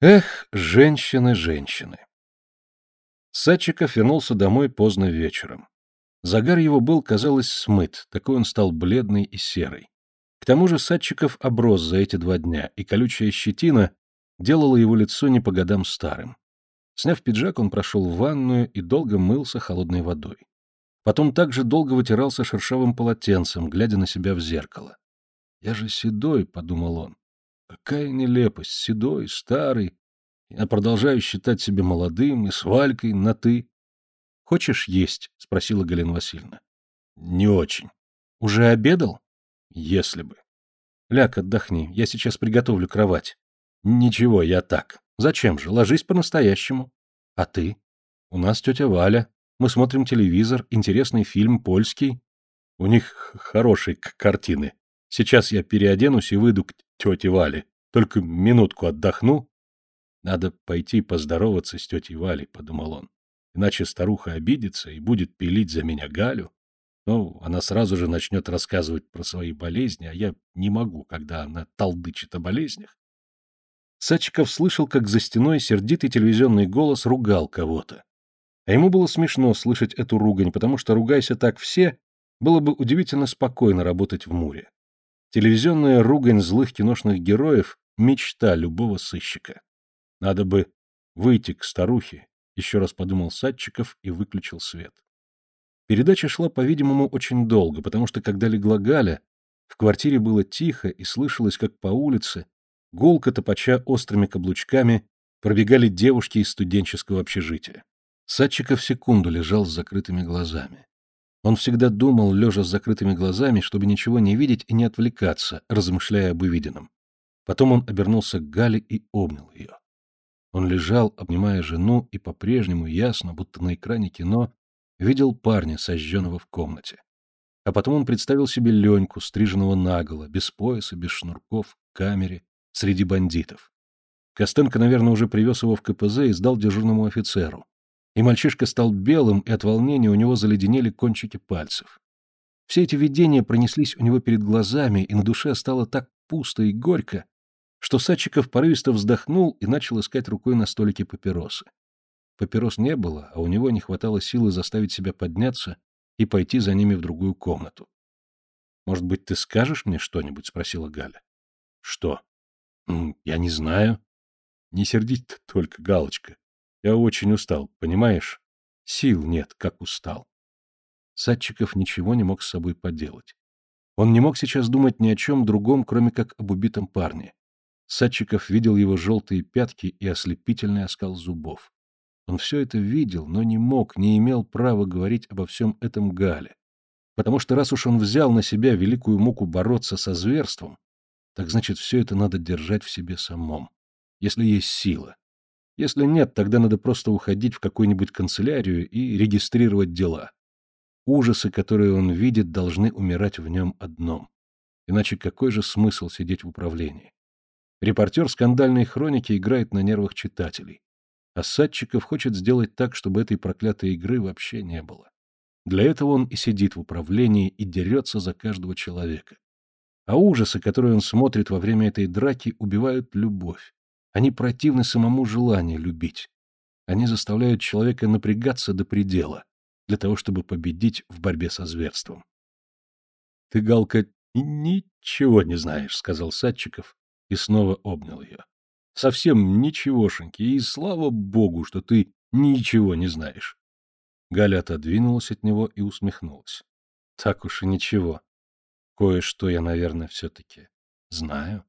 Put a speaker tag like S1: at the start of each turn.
S1: Эх, женщины, женщины. Садчиков вернулся домой поздно вечером. Загар его был, казалось, смыт, такой он стал бледный и серый. К тому же Садчиков оброс за эти два дня, и колючая щетина делала его лицо не по годам старым. Сняв пиджак, он прошел в ванную и долго мылся холодной водой. Потом также долго вытирался шершавым полотенцем, глядя на себя в зеркало. «Я же седой», — подумал он. Какая нелепость, седой, старый. Я продолжаю считать себя молодым и с Валькой на «ты». — Хочешь есть? — спросила Галина Васильевна. — Не очень. — Уже обедал? — Если бы. — Ляг, отдохни, я сейчас приготовлю кровать. — Ничего, я так. Зачем же? Ложись по-настоящему. — А ты? — У нас тетя Валя. Мы смотрим телевизор, интересный фильм, польский. У них хорошие картины. Сейчас я переоденусь и выйду к тете Вале. Только минутку отдохну. Надо пойти поздороваться с тетей Валей, — подумал он. Иначе старуха обидится и будет пилить за меня Галю. Ну, она сразу же начнет рассказывать про свои болезни, а я не могу, когда она толдычит о болезнях. Сачиков слышал, как за стеной сердитый телевизионный голос ругал кого-то. А ему было смешно слышать эту ругань, потому что, ругайся так все, было бы удивительно спокойно работать в Муре. Телевизионная ругань злых киношных героев — мечта любого сыщика. Надо бы выйти к старухе, еще раз подумал Садчиков и выключил свет. Передача шла, по-видимому, очень долго, потому что, когда легла Галя, в квартире было тихо и слышалось, как по улице, гулко топача острыми каблучками, пробегали девушки из студенческого общежития. Садчиков секунду лежал с закрытыми глазами. Он всегда думал, лежа с закрытыми глазами, чтобы ничего не видеть и не отвлекаться, размышляя об увиденном. Потом он обернулся к Гале и обнял ее. Он лежал, обнимая жену, и по-прежнему ясно, будто на экране кино, видел парня, сожженного в комнате. А потом он представил себе Леньку, стриженного наголо, без пояса, без шнурков, в камере, среди бандитов. Костенко, наверное, уже привез его в КПЗ и сдал дежурному офицеру и мальчишка стал белым, и от волнения у него заледенели кончики пальцев. Все эти видения пронеслись у него перед глазами, и на душе стало так пусто и горько, что Садчиков порывисто вздохнул и начал искать рукой на столике папиросы. Папирос не было, а у него не хватало силы заставить себя подняться и пойти за ними в другую комнату. «Может быть, ты скажешь мне что-нибудь?» — спросила Галя. «Что?» «Я не знаю». «Не сердить только, Галочка. Я очень устал, понимаешь? Сил нет, как устал. Садчиков ничего не мог с собой поделать. Он не мог сейчас думать ни о чем другом, кроме как об убитом парне. Садчиков видел его желтые пятки и ослепительный оскал зубов. Он все это видел, но не мог, не имел права говорить обо всем этом Гале. Потому что раз уж он взял на себя великую муку бороться со зверством, так значит, все это надо держать в себе самом, если есть сила. Если нет, тогда надо просто уходить в какую-нибудь канцелярию и регистрировать дела. Ужасы, которые он видит, должны умирать в нем одном. Иначе какой же смысл сидеть в управлении? Репортер скандальной хроники играет на нервах читателей. А Садчиков хочет сделать так, чтобы этой проклятой игры вообще не было. Для этого он и сидит в управлении и дерется за каждого человека. А ужасы, которые он смотрит во время этой драки, убивают любовь. Они противны самому желанию любить. Они заставляют человека напрягаться до предела, для того, чтобы победить в борьбе со зверством. — Ты, Галка, ничего не знаешь, — сказал Садчиков и снова обнял ее. — Совсем ничегошеньки, и слава богу, что ты ничего не знаешь. Галя отодвинулась от него и усмехнулась. — Так уж и ничего. Кое-что я, наверное, все-таки знаю.